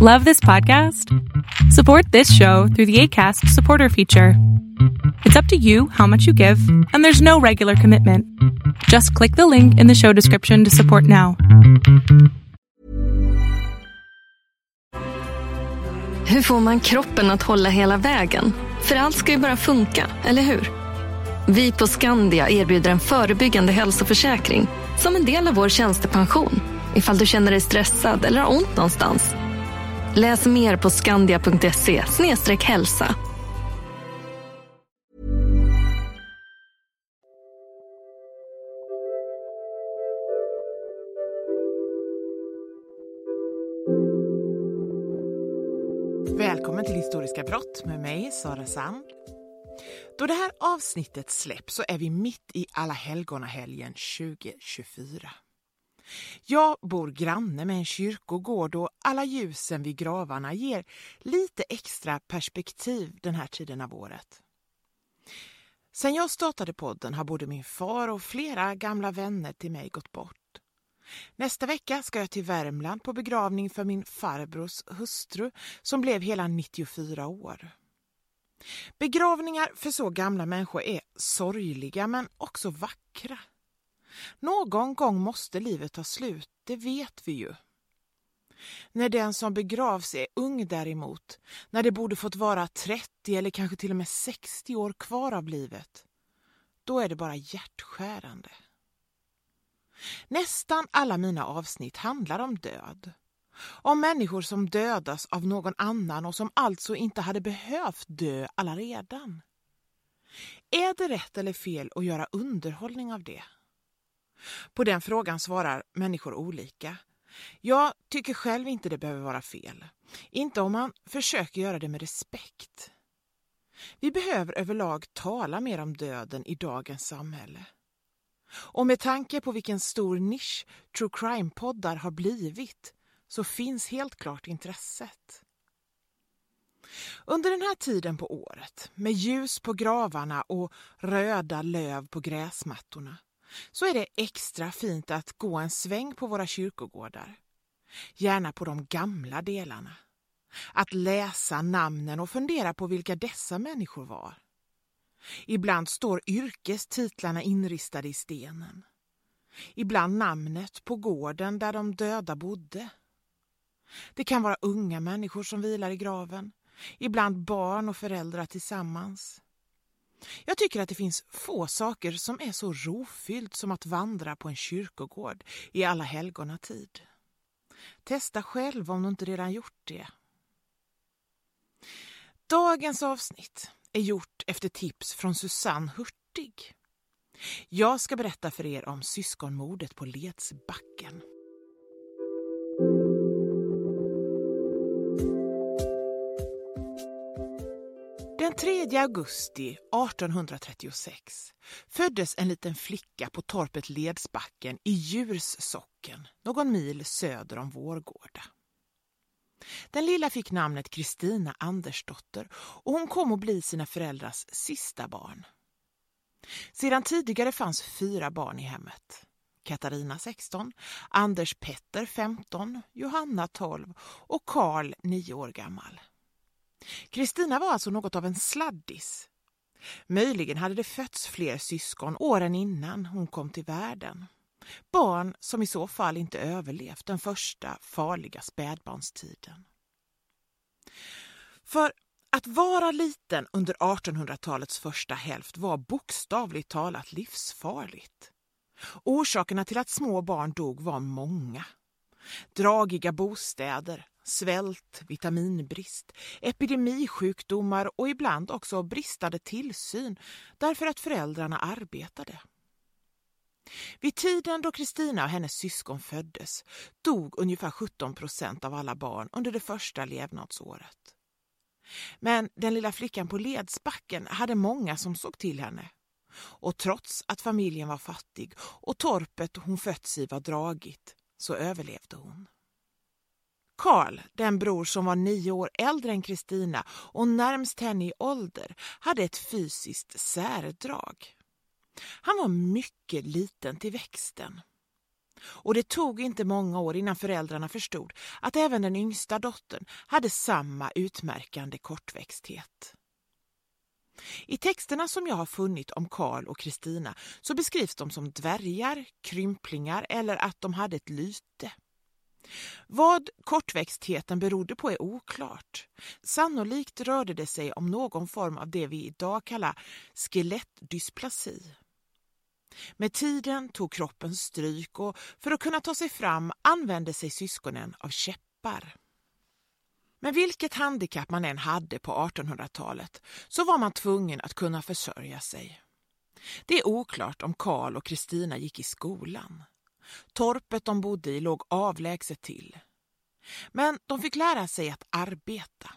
Love this podcast? Support this show through the ACAST supporter feature. It's up to you how much you give, and there's no regular commitment. Just click the link in the show description to support now. Hur får man kroppen att hålla hela vägen? För allt ska ju bara funka, eller hur? Vi på Skandia erbjuder en förebyggande hälsoförsäkring som en del av vår tjänstepension ifall du känner dig stressad eller har ont någonstans. Läs mer på skandia.se hälsa. Välkommen till Historiska brott med mig, Sara Sand. Då det här avsnittet släpps så är vi mitt i Alla helgona-helgen 2024. Jag bor granne med en kyrkogård och alla ljusen vid gravarna ger lite extra perspektiv den här tiden av året. Sen jag startade podden har både min far och flera gamla vänner till mig gått bort. Nästa vecka ska jag till Värmland på begravning för min farbrors hustru som blev hela 94 år. Begravningar för så gamla människor är sorgliga men också vackra. Någon gång måste livet ta slut, det vet vi ju. När den som begravs är ung däremot, när det borde fått vara 30 eller kanske till och med 60 år kvar av livet, då är det bara hjärtskärande. Nästan alla mina avsnitt handlar om död. Om människor som dödas av någon annan och som alltså inte hade behövt dö allaredan. Är det rätt eller fel att göra underhållning av det? På den frågan svarar människor olika. Jag tycker själv inte det behöver vara fel. Inte om man försöker göra det med respekt. Vi behöver överlag tala mer om döden i dagens samhälle. Och med tanke på vilken stor nisch true crime-poddar har blivit så finns helt klart intresset. Under den här tiden på året, med ljus på gravarna och röda löv på gräsmattorna, så är det extra fint att gå en sväng på våra kyrkogårdar. Gärna på de gamla delarna. Att läsa namnen och fundera på vilka dessa människor var. Ibland står yrkestitlarna inristade i stenen. Ibland namnet på gården där de döda bodde. Det kan vara unga människor som vilar i graven, ibland barn och föräldrar tillsammans. Jag tycker att det finns få saker som är så rofyllt som att vandra på en kyrkogård i alla helgona tid. Testa själv om du inte redan gjort det. Dagens avsnitt är gjort efter tips från Susanne Hurtig. Jag ska berätta för er om syskonmordet på Ledsbacken. Den 3 augusti 1836 föddes en liten flicka på torpet Ledsbacken i Djurs socken, någon mil söder om Vårgårda. Den lilla fick namnet Kristina Andersdotter och hon kom att bli sina föräldrars sista barn. Sedan tidigare fanns fyra barn i hemmet. Katarina 16, Anders Petter 15, Johanna 12 och Karl 9 år gammal. Kristina var alltså något av en sladdis. Möjligen hade det fötts fler syskon åren innan hon kom till världen. Barn som i så fall inte överlevt den första farliga spädbarnstiden. För att vara liten under 1800-talets första hälft var bokstavligt talat livsfarligt. Orsakerna till att små barn dog var många. Dragiga bostäder, svält, vitaminbrist, epidemisjukdomar och ibland också bristande tillsyn därför att föräldrarna arbetade. Vid tiden då Kristina och hennes syskon föddes dog ungefär 17 procent av alla barn under det första levnadsåret. Men den lilla flickan på Ledsbacken hade många som såg till henne. Och trots att familjen var fattig och torpet hon fötts i var dragigt så överlevde hon. Karl, den bror som var nio år äldre än Kristina och närmst henne i ålder, hade ett fysiskt särdrag. Han var mycket liten till växten. Och det tog inte många år innan föräldrarna förstod att även den yngsta dottern hade samma utmärkande kortväxthet. I texterna som jag har funnit om Karl och Kristina så beskrivs de som dvärgar, krymplingar eller att de hade ett lyte. Vad kortväxtheten berodde på är oklart. Sannolikt rörde det sig om någon form av det vi idag kallar skelettdysplasi. Med tiden tog kroppen stryk och för att kunna ta sig fram använde sig syskonen av käppar. Men vilket handikapp man än hade på 1800-talet så var man tvungen att kunna försörja sig. Det är oklart om Karl och Kristina gick i skolan. Torpet de bodde i låg avlägset till. Men de fick lära sig att arbeta.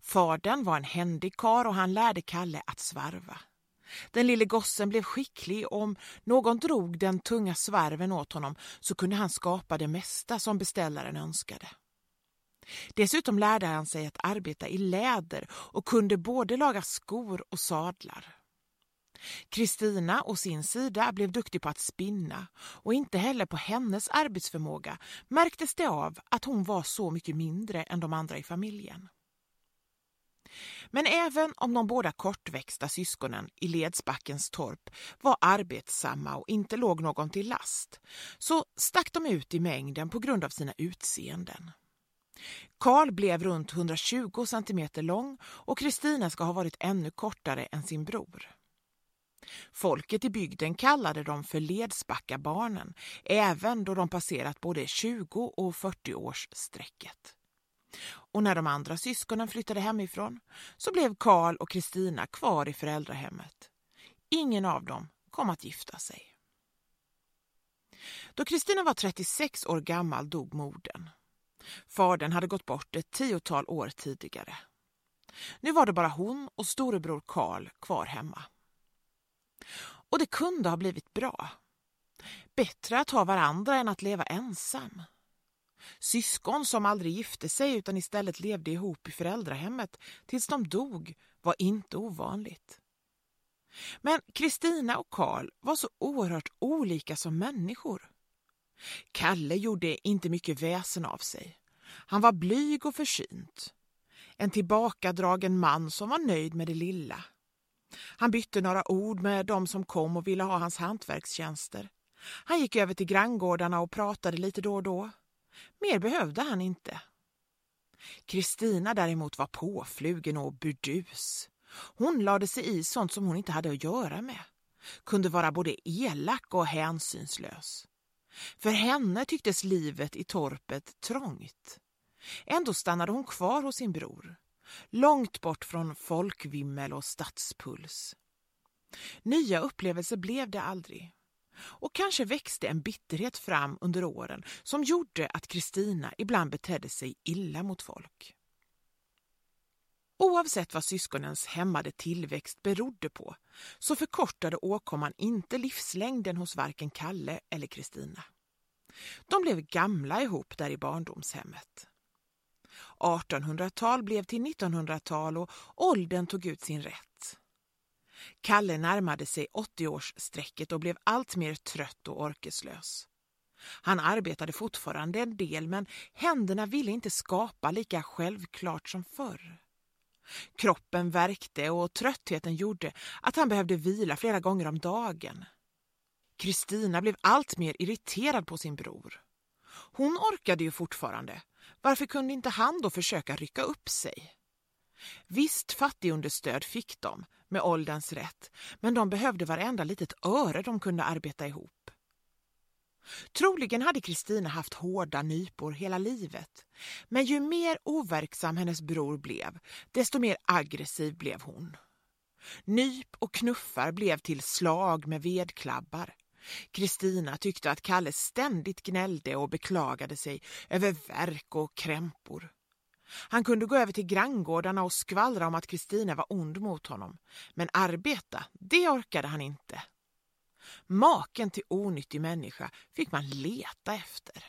Fadern var en händig kar och han lärde Kalle att svarva. Den lille gossen blev skicklig och om någon drog den tunga svarven åt honom så kunde han skapa det mesta som beställaren önskade. Dessutom lärde han sig att arbeta i läder och kunde både laga skor och sadlar. Kristina å sin sida blev duktig på att spinna och inte heller på hennes arbetsförmåga märktes det av att hon var så mycket mindre än de andra i familjen. Men även om de båda kortväxta syskonen i Ledsbackens torp var arbetsamma och inte låg någon till last så stack de ut i mängden på grund av sina utseenden. Karl blev runt 120 centimeter lång och Kristina ska ha varit ännu kortare än sin bror. Folket i bygden kallade dem för Ledsbackabarnen, även då de passerat både 20 och 40 års sträcket. Och när de andra syskonen flyttade hemifrån så blev Karl och Kristina kvar i föräldrahemmet. Ingen av dem kom att gifta sig. Då Kristina var 36 år gammal dog modern. Fadern hade gått bort ett tiotal år tidigare. Nu var det bara hon och storebror Karl kvar hemma. Och det kunde ha blivit bra. Bättre att ha varandra än att leva ensam. Syskon som aldrig gifte sig utan istället levde ihop i föräldrahemmet tills de dog var inte ovanligt. Men Kristina och Karl var så oerhört olika som människor. Kalle gjorde inte mycket väsen av sig. Han var blyg och försynt. En tillbakadragen man som var nöjd med det lilla. Han bytte några ord med dem som kom och ville ha hans hantverkstjänster. Han gick över till granngårdarna och pratade lite då och då. Mer behövde han inte. Kristina däremot var påflugen och burdus. Hon lade sig i sånt som hon inte hade att göra med. Kunde vara både elak och hänsynslös. För henne tycktes livet i torpet trångt. Ändå stannade hon kvar hos sin bror. Långt bort från folkvimmel och stadspuls. Nya upplevelser blev det aldrig. Och kanske växte en bitterhet fram under åren som gjorde att Kristina ibland betedde sig illa mot folk. Oavsett vad syskonens hämmade tillväxt berodde på så förkortade åkomman inte livslängden hos varken Kalle eller Kristina. De blev gamla ihop där i barndomshemmet. 1800-tal blev till 1900-tal och åldern tog ut sin rätt. Kalle närmade sig 80-årsstrecket och blev allt mer trött och orkeslös. Han arbetade fortfarande en del men händerna ville inte skapa lika självklart som förr. Kroppen värkte och tröttheten gjorde att han behövde vila flera gånger om dagen. Kristina blev allt mer irriterad på sin bror. Hon orkade ju fortfarande. Varför kunde inte han då försöka rycka upp sig? Visst fattigunderstöd fick de, med ålderns rätt, men de behövde varenda litet öre de kunde arbeta ihop. Troligen hade Kristina haft hårda nypor hela livet. Men ju mer overksam hennes bror blev, desto mer aggressiv blev hon. Nyp och knuffar blev till slag med vedklabbar. Kristina tyckte att Kalle ständigt gnällde och beklagade sig över verk och krämpor. Han kunde gå över till granngårdarna och skvallra om att Kristina var ond mot honom. Men arbeta, det orkade han inte. Maken till onyttig människa fick man leta efter.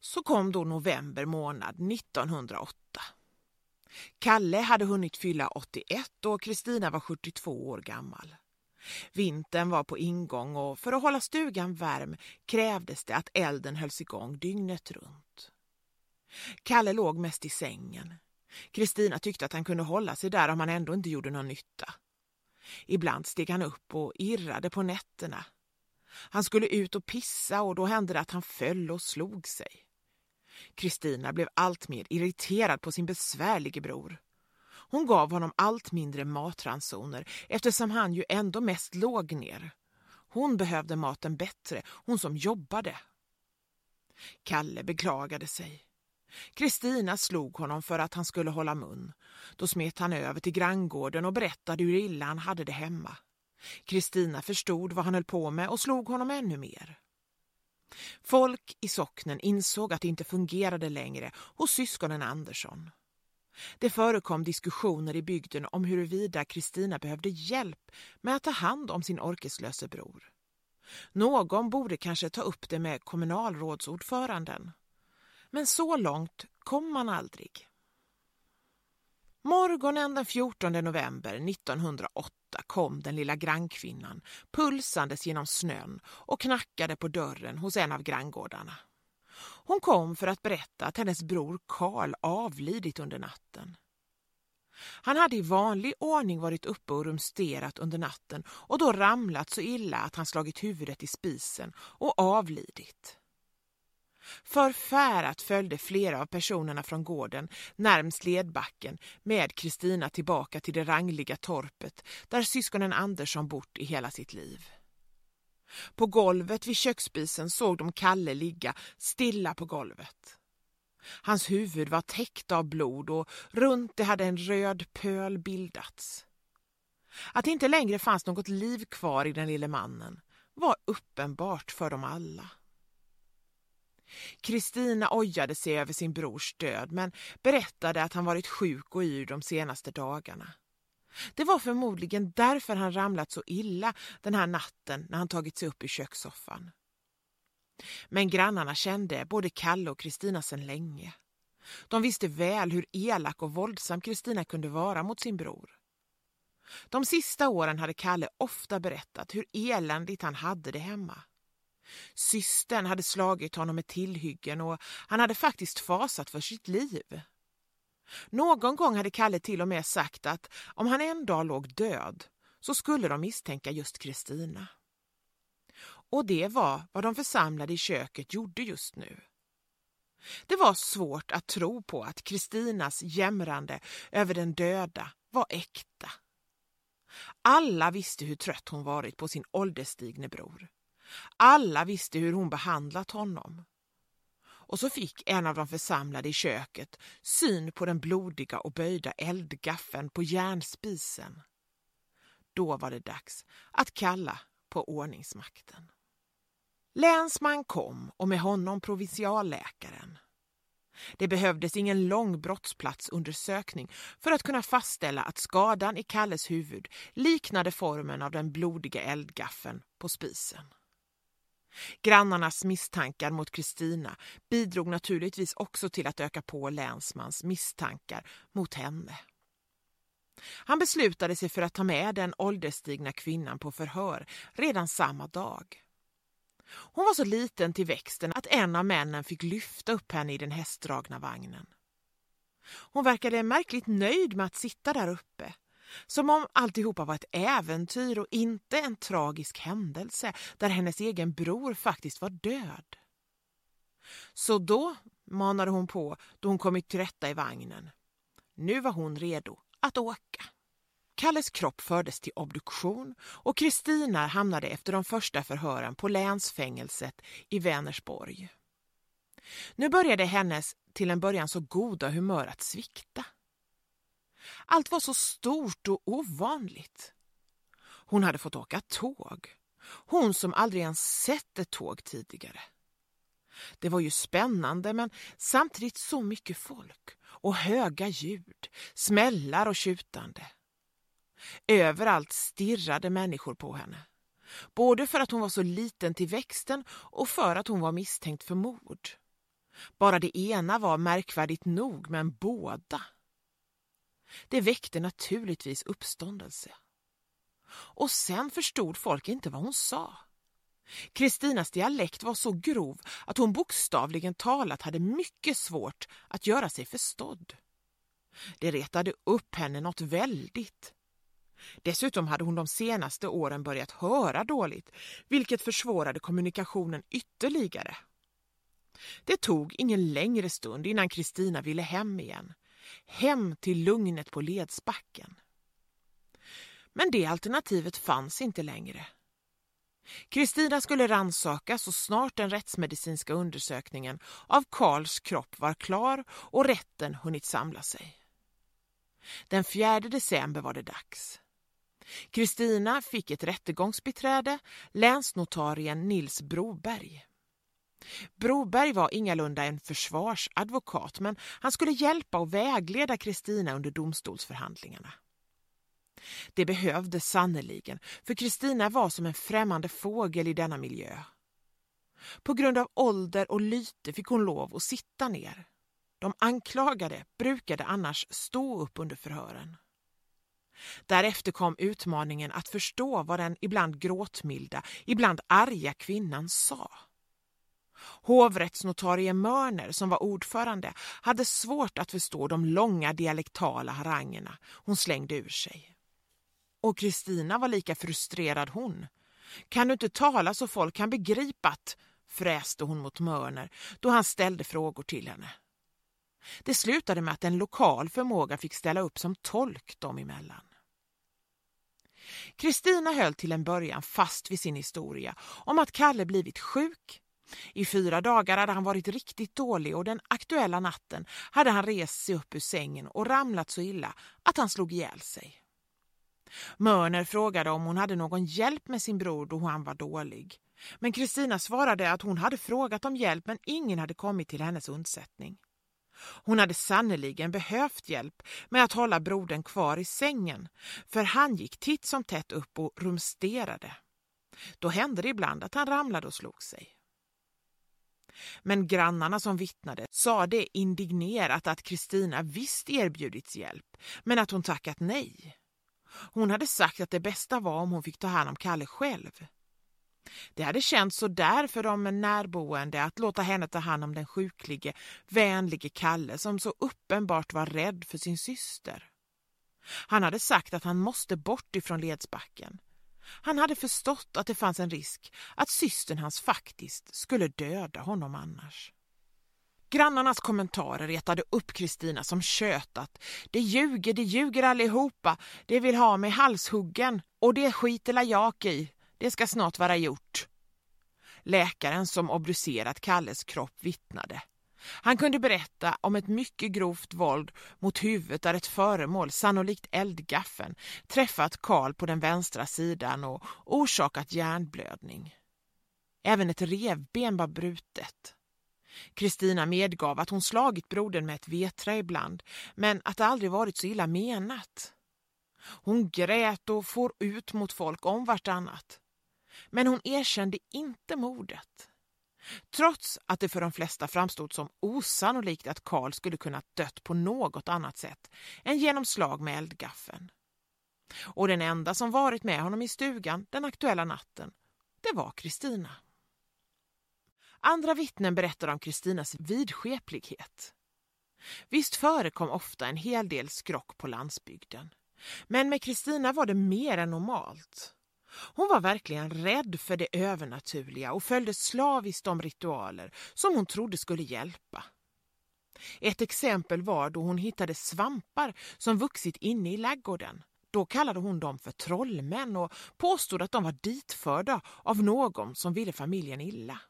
Så kom då november månad 1908. Kalle hade hunnit fylla 81 och Kristina var 72 år gammal. Vintern var på ingång och för att hålla stugan varm krävdes det att elden hölls igång dygnet runt. Kalle låg mest i sängen. Kristina tyckte att han kunde hålla sig där om han ändå inte gjorde någon nytta. Ibland steg han upp och irrade på nätterna. Han skulle ut och pissa och då hände det att han föll och slog sig. Kristina blev alltmer irriterad på sin besvärlige bror. Hon gav honom allt mindre matransoner eftersom han ju ändå mest låg ner. Hon behövde maten bättre, hon som jobbade. Kalle beklagade sig. Kristina slog honom för att han skulle hålla mun. Då smet han över till granngården och berättade hur illa han hade det hemma. Kristina förstod vad han höll på med och slog honom ännu mer. Folk i socknen insåg att det inte fungerade längre hos syskonen Andersson. Det förekom diskussioner i bygden om huruvida Kristina behövde hjälp med att ta hand om sin orkeslöse bror. Någon borde kanske ta upp det med kommunalrådsordföranden. Men så långt kom man aldrig. Morgonen den 14 november 1908 kom den lilla grannkvinnan pulsandes genom snön och knackade på dörren hos en av granngårdarna. Hon kom för att berätta att hennes bror Karl avlidit under natten. Han hade i vanlig ordning varit uppe och rumsterat under natten och då ramlat så illa att han slagit huvudet i spisen och avlidit. Förfärat följde flera av personerna från gården närmst ledbacken med Kristina tillbaka till det rangliga torpet där syskonen Andersson bort i hela sitt liv. På golvet vid köksspisen såg de Kalle ligga stilla på golvet. Hans huvud var täckt av blod och runt det hade en röd pöl bildats. Att det inte längre fanns något liv kvar i den lille mannen var uppenbart för dem alla. Kristina ojade sig över sin brors död men berättade att han varit sjuk och yr de senaste dagarna. Det var förmodligen därför han ramlat så illa den här natten när han tagit sig upp i kökssoffan. Men grannarna kände både Kalle och Kristina sedan länge. De visste väl hur elak och våldsam Kristina kunde vara mot sin bror. De sista åren hade Kalle ofta berättat hur eländigt han hade det hemma. Systern hade slagit honom med tillhyggen och han hade faktiskt fasat för sitt liv. Någon gång hade Kalle till och med sagt att om han en dag låg död så skulle de misstänka just Kristina. Och det var vad de församlade i köket gjorde just nu. Det var svårt att tro på att Kristinas jämrande över den döda var äkta. Alla visste hur trött hon varit på sin ålderstigne bror. Alla visste hur hon behandlat honom. Och så fick en av de församlade i köket syn på den blodiga och böjda eldgaffeln på järnspisen. Då var det dags att kalla på ordningsmakten. Länsman kom och med honom provinsialläkaren. Det behövdes ingen lång brottsplatsundersökning för att kunna fastställa att skadan i Kalles huvud liknade formen av den blodiga eldgaffeln på spisen. Grannarnas misstankar mot Kristina bidrog naturligtvis också till att öka på länsmans misstankar mot henne. Han beslutade sig för att ta med den ålderstigna kvinnan på förhör redan samma dag. Hon var så liten till växten att en av männen fick lyfta upp henne i den hästdragna vagnen. Hon verkade märkligt nöjd med att sitta där uppe som om alltihopa var ett äventyr och inte en tragisk händelse där hennes egen bror faktiskt var död. Så då manade hon på då hon kommit till rätta i vagnen. Nu var hon redo att åka. Kalles kropp fördes till obduktion och Kristina hamnade efter de första förhören på länsfängelset i Vänersborg. Nu började hennes till en början så goda humör att svikta. Allt var så stort och ovanligt. Hon hade fått åka tåg. Hon som aldrig ens sett ett tåg tidigare. Det var ju spännande men samtidigt så mycket folk och höga ljud, smällar och tjutande. Överallt stirrade människor på henne. Både för att hon var så liten till växten och för att hon var misstänkt för mord. Bara det ena var märkvärdigt nog, men båda det väckte naturligtvis uppståndelse. Och sen förstod folk inte vad hon sa. Kristinas dialekt var så grov att hon bokstavligen talat hade mycket svårt att göra sig förstådd. Det retade upp henne något väldigt. Dessutom hade hon de senaste åren börjat höra dåligt, vilket försvårade kommunikationen ytterligare. Det tog ingen längre stund innan Kristina ville hem igen. Hem till lugnet på Ledsbacken. Men det alternativet fanns inte längre. Kristina skulle rannsaka så snart den rättsmedicinska undersökningen av Karls kropp var klar och rätten hunnit samla sig. Den 4 december var det dags. Kristina fick ett rättegångsbiträde, länsnotarien Nils Broberg. Broberg var ingalunda en försvarsadvokat men han skulle hjälpa och vägleda Kristina under domstolsförhandlingarna. Det behövdes sannoliken, för Kristina var som en främmande fågel i denna miljö. På grund av ålder och lyte fick hon lov att sitta ner. De anklagade brukade annars stå upp under förhören. Därefter kom utmaningen att förstå vad den ibland gråtmilda, ibland arga kvinnan sa. Hovrättsnotarie Mörner, som var ordförande, hade svårt att förstå de långa dialektala harangerna hon slängde ur sig. Och Kristina var lika frustrerad hon. Kan du inte tala så folk kan begripa att, fräste hon mot Mörner då han ställde frågor till henne. Det slutade med att en lokal förmåga fick ställa upp som tolk dem emellan. Kristina höll till en början fast vid sin historia om att Kalle blivit sjuk. I fyra dagar hade han varit riktigt dålig och den aktuella natten hade han rest sig upp ur sängen och ramlat så illa att han slog ihjäl sig. Mörner frågade om hon hade någon hjälp med sin bror då han var dålig. Men Kristina svarade att hon hade frågat om hjälp men ingen hade kommit till hennes undsättning. Hon hade sannoliken behövt hjälp med att hålla brodern kvar i sängen för han gick titt som tätt upp och rumsterade. Då hände det ibland att han ramlade och slog sig. Men grannarna som vittnade sa det indignerat att Kristina visst erbjudits hjälp men att hon tackat nej. Hon hade sagt att det bästa var om hon fick ta hand om Kalle själv. Det hade känts så där för de närboende att låta henne ta hand om den sjuklige, vänlige Kalle som så uppenbart var rädd för sin syster. Han hade sagt att han måste bort ifrån Ledsbacken. Han hade förstått att det fanns en risk att systern hans faktiskt skulle döda honom annars. Grannarnas kommentarer retade upp Kristina som tjötat. Det ljuger, det ljuger allihopa. Det vill ha mig halshuggen och det skiter la jag i. Det ska snart vara gjort. Läkaren som obducerat Kalles kropp vittnade. Han kunde berätta om ett mycket grovt våld mot huvudet där ett föremål, sannolikt eldgaffeln, träffat Karl på den vänstra sidan och orsakat hjärnblödning. Även ett revben var brutet. Kristina medgav att hon slagit brodern med ett vetra ibland, men att det aldrig varit så illa menat. Hon grät och for ut mot folk om vartannat. Men hon erkände inte mordet. Trots att det för de flesta framstod som osannolikt att Karl skulle kunna dött på något annat sätt än genom slag med eldgaffeln. Och den enda som varit med honom i stugan den aktuella natten, det var Kristina. Andra vittnen berättar om Kristinas vidskeplighet. Visst förekom ofta en hel del skrock på landsbygden. Men med Kristina var det mer än normalt. Hon var verkligen rädd för det övernaturliga och följde slaviskt de ritualer som hon trodde skulle hjälpa. Ett exempel var då hon hittade svampar som vuxit inne i laggården. Då kallade hon dem för trollmän och påstod att de var ditförda av någon som ville familjen illa.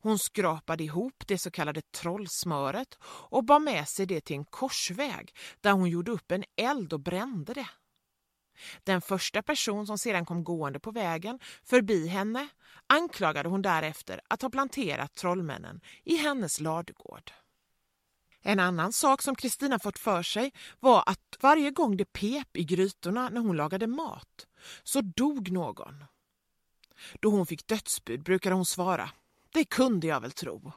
Hon skrapade ihop det så kallade trollsmöret och bar med sig det till en korsväg där hon gjorde upp en eld och brände det. Den första person som sedan kom gående på vägen förbi henne anklagade hon därefter att ha planterat trollmännen i hennes ladugård. En annan sak som Kristina fått för sig var att varje gång det pep i grytorna när hon lagade mat så dog någon. Då hon fick dödsbud brukade hon svara det kunde jag väl tro.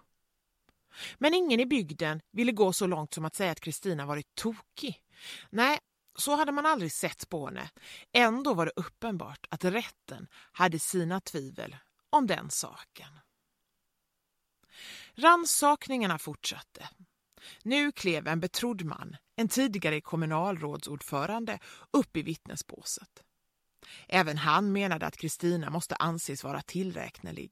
Men ingen i bygden ville gå så långt som att säga att Kristina varit tokig. Nej, så hade man aldrig sett på henne. Ändå var det uppenbart att rätten hade sina tvivel om den saken. Rannsakningarna fortsatte. Nu klev en betrodd man, en tidigare kommunalrådsordförande, upp i vittnesbåset. Även han menade att Kristina måste anses vara tillräknelig.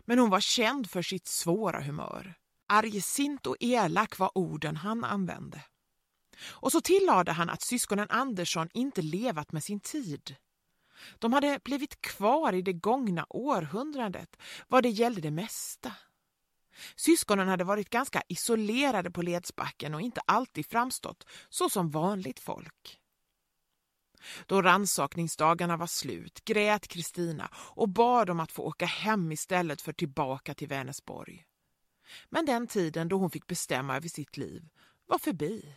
Men hon var känd för sitt svåra humör. Argsint och elak var orden han använde. Och så tillade han att syskonen Andersson inte levat med sin tid. De hade blivit kvar i det gångna århundradet vad det gällde det mesta. Syskonen hade varit ganska isolerade på Ledsbacken och inte alltid framstått så som vanligt folk. Då ransakningsdagarna var slut grät Kristina och bad om att få åka hem istället för tillbaka till Vänersborg. Men den tiden då hon fick bestämma över sitt liv var förbi.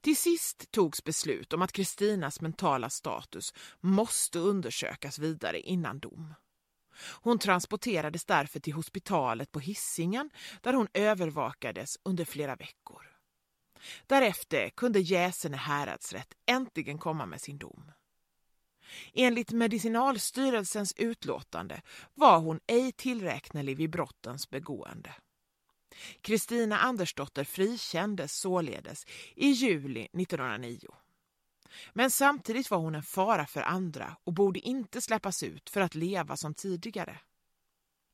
Till sist togs beslut om att Kristinas mentala status måste undersökas vidare innan dom. Hon transporterades därför till hospitalet på Hissingen där hon övervakades under flera veckor. Därefter kunde Jäsene häradsrätt äntligen komma med sin dom. Enligt Medicinalstyrelsens utlåtande var hon ej tillräknelig vid brottens begående. Kristina Andersdotter frikändes således i juli 1909. Men samtidigt var hon en fara för andra och borde inte släppas ut för att leva som tidigare.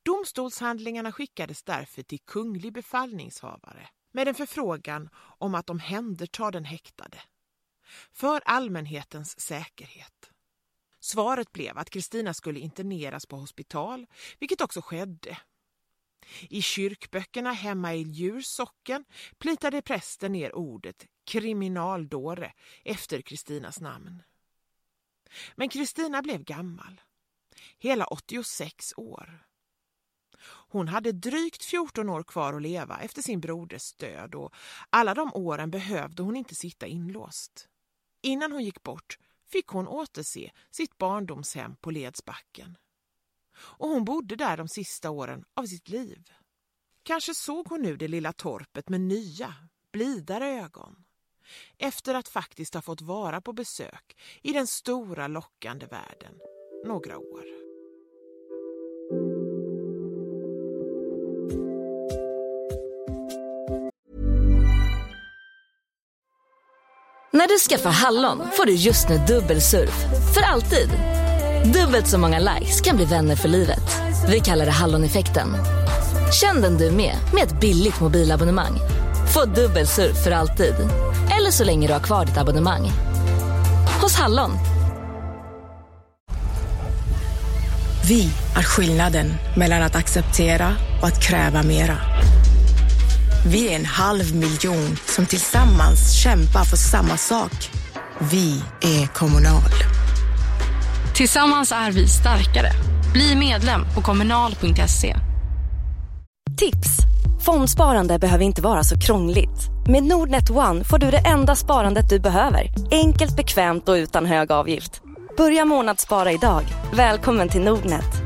Domstolshandlingarna skickades därför till kunglig befallningshavare med en förfrågan om att omhänderta den häktade. För allmänhetens säkerhet. Svaret blev att Kristina skulle interneras på hospital, vilket också skedde. I kyrkböckerna hemma i Djurs socken plitade prästen ner ordet kriminaldåre efter Kristinas namn. Men Kristina blev gammal, hela 86 år. Hon hade drygt 14 år kvar att leva efter sin broders död och alla de åren behövde hon inte sitta inlåst. Innan hon gick bort fick hon återse sitt barndomshem på Ledsbacken. Och hon bodde där de sista åren av sitt liv. Kanske såg hon nu det lilla torpet med nya, blidare ögon. Efter att faktiskt ha fått vara på besök i den stora lockande världen några år. När du skaffar Hallon får du just nu dubbelsurf. För alltid. Dubbelt så många likes kan bli vänner för livet. Vi kallar det Halloneffekten. Känn den du med, med ett billigt mobilabonnemang. Få dubbel surf för alltid. Eller så länge du har kvar ditt abonnemang. Hos Hallon. Vi är skillnaden mellan att acceptera och att kräva mera. Vi är en halv miljon som tillsammans kämpar för samma sak. Vi är Kommunal. Tillsammans är vi starkare. Bli medlem på kommunal.se. Tips! Fondsparande behöver inte vara så krångligt. Med Nordnet One får du det enda sparandet du behöver. Enkelt, bekvämt och utan hög avgift. Börja månadsspara idag. Välkommen till Nordnet.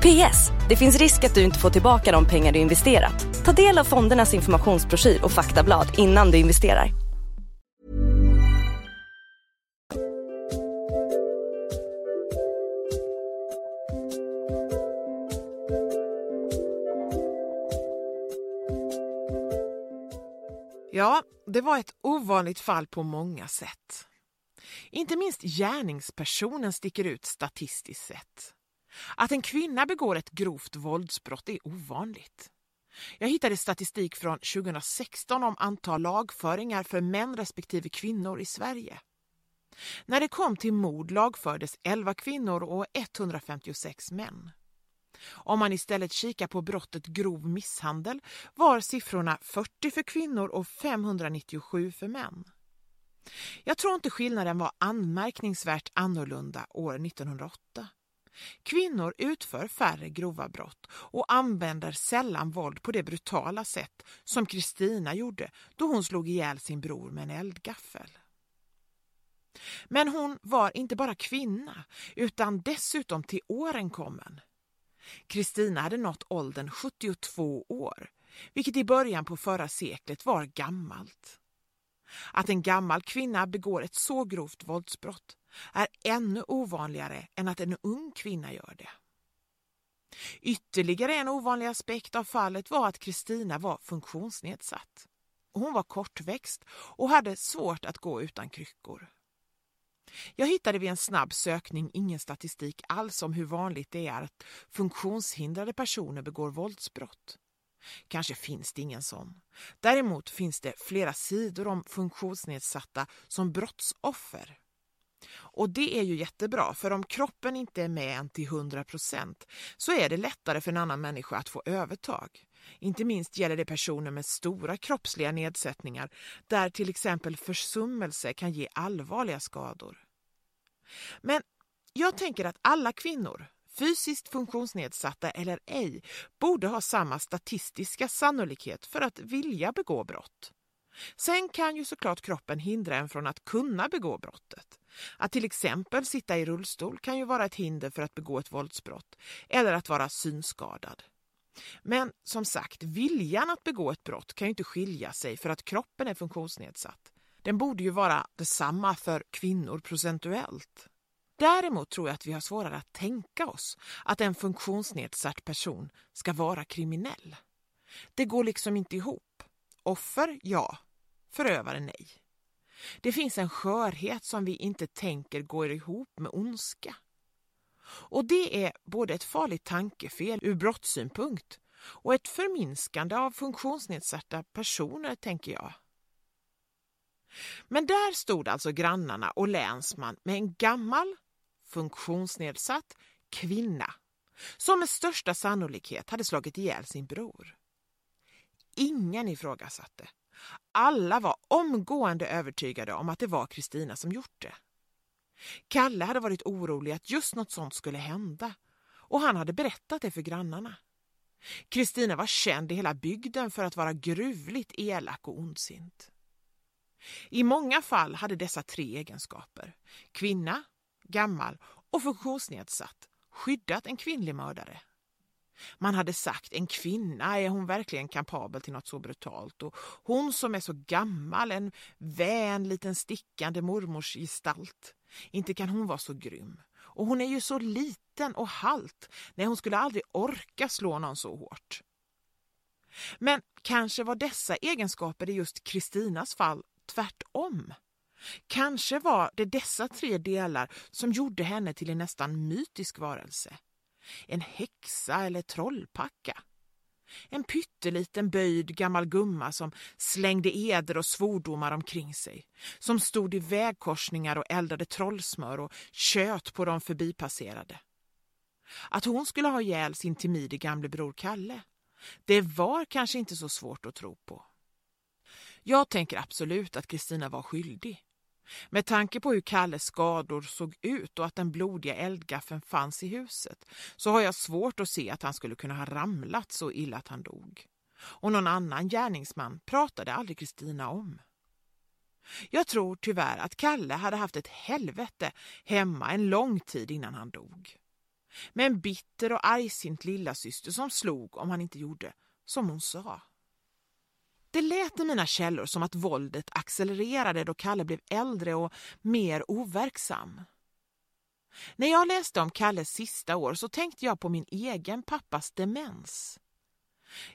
PS. Det finns risk att du inte får tillbaka de pengar du investerat. Ta del av fondernas informationsbroschyr och faktablad innan du investerar. Ja, det var ett ovanligt fall på många sätt. Inte minst gärningspersonen sticker ut statistiskt sett. Att en kvinna begår ett grovt våldsbrott är ovanligt. Jag hittade statistik från 2016 om antal lagföringar för män respektive kvinnor i Sverige. När det kom till mord lagfördes 11 kvinnor och 156 män. Om man istället kikar på brottet grov misshandel var siffrorna 40 för kvinnor och 597 för män. Jag tror inte skillnaden var anmärkningsvärt annorlunda år 1908. Kvinnor utför färre grova brott och använder sällan våld på det brutala sätt som Kristina gjorde då hon slog ihjäl sin bror med en eldgaffel. Men hon var inte bara kvinna utan dessutom till åren kommen. Kristina hade nått åldern 72 år, vilket i början på förra seklet var gammalt. Att en gammal kvinna begår ett så grovt våldsbrott är ännu ovanligare än att en ung kvinna gör det. Ytterligare en ovanlig aspekt av fallet var att Kristina var funktionsnedsatt. Hon var kortväxt och hade svårt att gå utan kryckor. Jag hittade vid en snabb sökning ingen statistik alls om hur vanligt det är att funktionshindrade personer begår våldsbrott. Kanske finns det ingen sån. Däremot finns det flera sidor om funktionsnedsatta som brottsoffer. Och det är ju jättebra, för om kroppen inte är med en till 100 procent så är det lättare för en annan människa att få övertag. Inte minst gäller det personer med stora kroppsliga nedsättningar där till exempel försummelse kan ge allvarliga skador. Men jag tänker att alla kvinnor, fysiskt funktionsnedsatta eller ej, borde ha samma statistiska sannolikhet för att vilja begå brott. Sen kan ju såklart kroppen hindra en från att kunna begå brottet. Att till exempel sitta i rullstol kan ju vara ett hinder för att begå ett våldsbrott eller att vara synskadad. Men som sagt, viljan att begå ett brott kan ju inte skilja sig för att kroppen är funktionsnedsatt. Den borde ju vara detsamma för kvinnor procentuellt. Däremot tror jag att vi har svårare att tänka oss att en funktionsnedsatt person ska vara kriminell. Det går liksom inte ihop. Offer, ja. Förövare, nej. Det finns en skörhet som vi inte tänker går ihop med ondska. Och det är både ett farligt tankefel ur brottssynpunkt och ett förminskande av funktionsnedsatta personer, tänker jag. Men där stod alltså grannarna och länsman med en gammal, funktionsnedsatt kvinna som med största sannolikhet hade slagit ihjäl sin bror. Ingen ifrågasatte. Alla var omgående övertygade om att det var Kristina som gjort det. Kalle hade varit orolig att just något sånt skulle hända och han hade berättat det för grannarna. Kristina var känd i hela bygden för att vara gruvligt elak och ondsint. I många fall hade dessa tre egenskaper, kvinna, gammal och funktionsnedsatt, skyddat en kvinnlig mördare. Man hade sagt, en kvinna, är hon verkligen kapabel till något så brutalt? Och hon som är så gammal, en vän liten stickande mormors gestalt. Inte kan hon vara så grym. Och hon är ju så liten och halt. Nej, hon skulle aldrig orka slå någon så hårt. Men kanske var dessa egenskaper i just Kristinas fall tvärtom. Kanske var det dessa tre delar som gjorde henne till en nästan mytisk varelse. En häxa eller trollpacka. En pytteliten böjd gammal gumma som slängde eder och svordomar omkring sig. Som stod i vägkorsningar och eldade trollsmör och kött på de förbipasserade. Att hon skulle ha ihjäl sin timide gamle bror Kalle, det var kanske inte så svårt att tro på. Jag tänker absolut att Kristina var skyldig. Med tanke på hur Kalles skador såg ut och att den blodiga eldgaffeln fanns i huset så har jag svårt att se att han skulle kunna ha ramlat så illa att han dog. Och någon annan gärningsman pratade aldrig Kristina om. Jag tror tyvärr att Kalle hade haft ett helvete hemma en lång tid innan han dog. Med en bitter och argsint lillasyster som slog om han inte gjorde som hon sa. Det lät i mina källor som att våldet accelererade då Kalle blev äldre och mer overksam. När jag läste om Kalles sista år så tänkte jag på min egen pappas demens.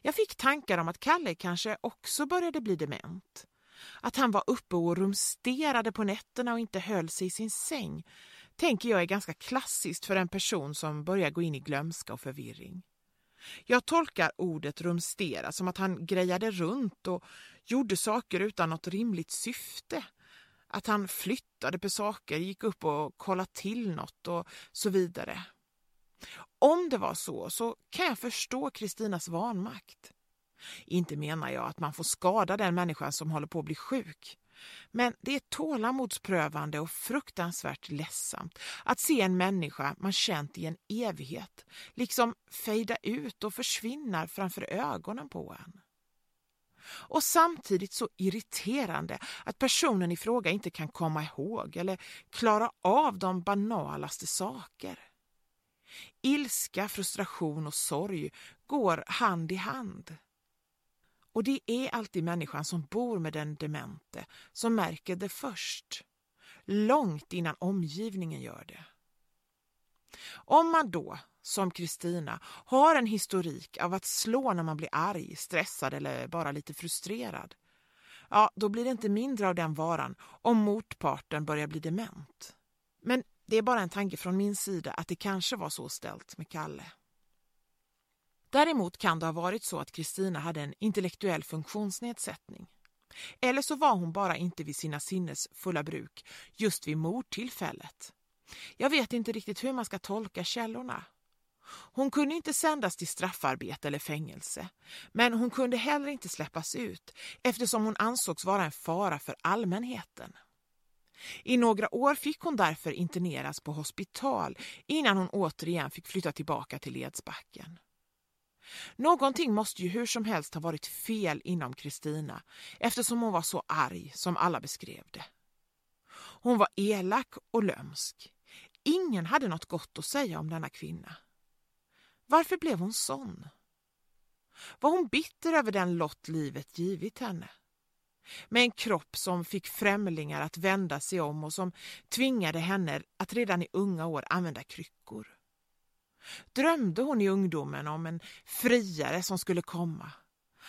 Jag fick tankar om att Kalle kanske också började bli dement. Att han var uppe och rumsterade på nätterna och inte höll sig i sin säng tänker jag är ganska klassiskt för en person som börjar gå in i glömska och förvirring. Jag tolkar ordet rumstera som att han grejade runt och gjorde saker utan något rimligt syfte. Att han flyttade på saker, gick upp och kollade till något och så vidare. Om det var så, så kan jag förstå Kristinas vanmakt. Inte menar jag att man får skada den människan som håller på att bli sjuk. Men det är tålamodsprövande och fruktansvärt ledsamt att se en människa man känt i en evighet liksom fejda ut och försvinna framför ögonen på en. Och samtidigt så irriterande att personen i fråga inte kan komma ihåg eller klara av de banalaste saker. Ilska, frustration och sorg går hand i hand. Och det är alltid människan som bor med den demente som märker det först. Långt innan omgivningen gör det. Om man då, som Kristina, har en historik av att slå när man blir arg, stressad eller bara lite frustrerad, ja, då blir det inte mindre av den varan om motparten börjar bli dement. Men det är bara en tanke från min sida att det kanske var så ställt med Kalle. Däremot kan det ha varit så att Kristina hade en intellektuell funktionsnedsättning. Eller så var hon bara inte vid sina sinnes fulla bruk just vid mordtillfället. Jag vet inte riktigt hur man ska tolka källorna. Hon kunde inte sändas till straffarbete eller fängelse, men hon kunde heller inte släppas ut eftersom hon ansågs vara en fara för allmänheten. I några år fick hon därför interneras på hospital innan hon återigen fick flytta tillbaka till Ledsbacken. Någonting måste ju hur som helst ha varit fel inom Kristina eftersom hon var så arg som alla beskrev det. Hon var elak och lömsk. Ingen hade något gott att säga om denna kvinna. Varför blev hon sån? Var hon bitter över den lott livet givit henne? Med en kropp som fick främlingar att vända sig om och som tvingade henne att redan i unga år använda kryckor. Drömde hon i ungdomen om en friare som skulle komma?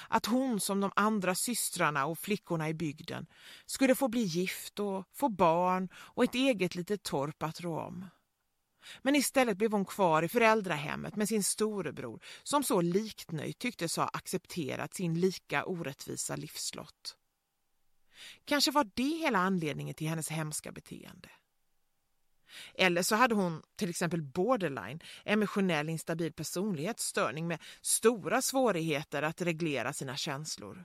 Att hon som de andra systrarna och flickorna i bygden skulle få bli gift och få barn och ett eget litet torp att rå om. Men istället blev hon kvar i föräldrahemmet med sin storebror som så liktnöjt tycktes ha accepterat sin lika orättvisa livslott. Kanske var det hela anledningen till hennes hemska beteende. Eller så hade hon till exempel borderline, emotionell instabil personlighetsstörning med stora svårigheter att reglera sina känslor.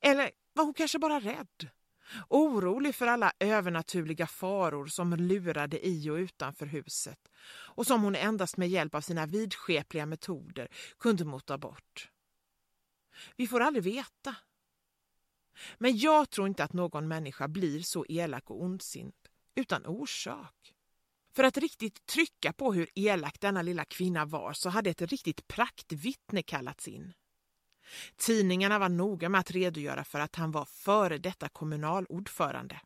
Eller var hon kanske bara rädd? Orolig för alla övernaturliga faror som lurade i och utanför huset och som hon endast med hjälp av sina vidskepliga metoder kunde mota bort. Vi får aldrig veta. Men jag tror inte att någon människa blir så elak och ondsint utan orsak. För att riktigt trycka på hur elak denna lilla kvinna var så hade ett riktigt praktvittne kallats in. Tidningarna var noga med att redogöra för att han var före detta kommunalordförande.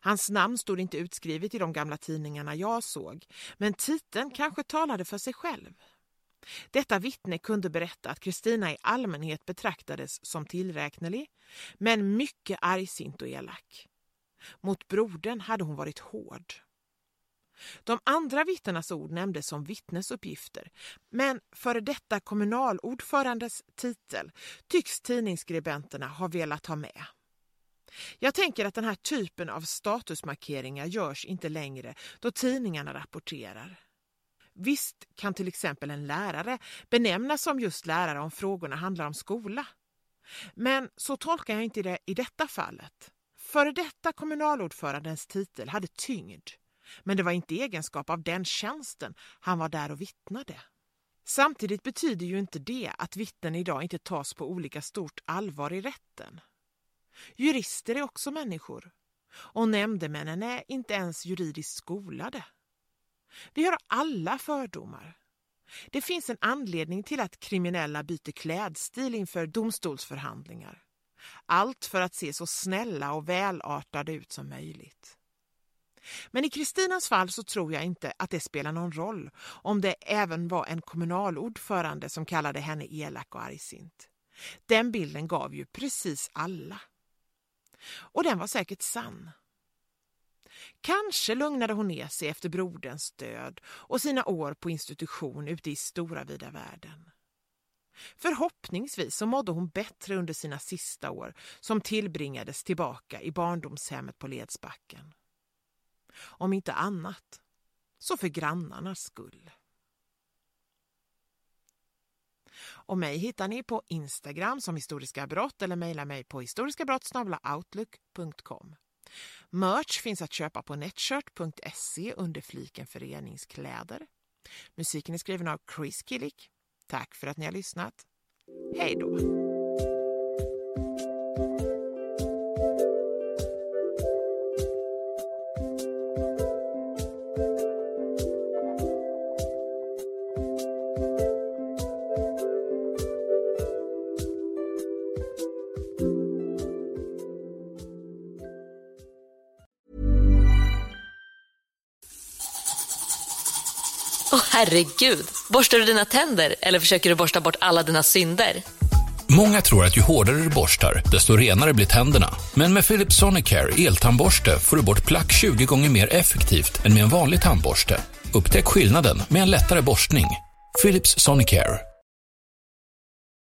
Hans namn stod inte utskrivet i de gamla tidningarna jag såg, men titeln kanske talade för sig själv. Detta vittne kunde berätta att Kristina i allmänhet betraktades som tillräknelig, men mycket argsint och elak. Mot brodern hade hon varit hård. De andra vittnenas ord nämndes som vittnesuppgifter, men före detta kommunalordförandes titel tycks tidningsskribenterna ha velat ha med. Jag tänker att den här typen av statusmarkeringar görs inte längre då tidningarna rapporterar. Visst kan till exempel en lärare benämnas som just lärare om frågorna handlar om skola. Men så tolkar jag inte det i detta fallet. Före detta kommunalordförandens titel hade tyngd, men det var inte egenskap av den tjänsten han var där och vittnade. Samtidigt betyder ju inte det att vittnen idag inte tas på olika stort allvar i rätten. Jurister är också människor och nämndemännen är inte ens juridiskt skolade. Vi har alla fördomar. Det finns en anledning till att kriminella byter klädstil inför domstolsförhandlingar. Allt för att se så snälla och välartade ut som möjligt. Men i Kristinas fall så tror jag inte att det spelar någon roll om det även var en kommunalordförande som kallade henne elak och argsint. Den bilden gav ju precis alla. Och den var säkert sann. Kanske lugnade hon ner sig efter broderns död och sina år på institution ute i stora vida världen. Förhoppningsvis så mådde hon bättre under sina sista år som tillbringades tillbaka i barndomshemmet på Ledsbacken. Om inte annat, så för grannarnas skull. Och mig hittar ni på Instagram som Historiska brott eller mejla mig på historiskabrott.outlook.com. Merch finns att köpa på netshirt.se under fliken föreningskläder. Musiken är skriven av Chris Killick Tack för att ni har lyssnat. Hej då! Herregud, borstar du dina tänder eller försöker du borsta bort alla dina synder? Många tror att ju hårdare du borstar, desto renare blir tänderna. Men med Philips Sonicare eltandborste får du bort plack 20 gånger mer effektivt än med en vanlig tandborste. Upptäck skillnaden med en lättare borstning. Philips Sonicare,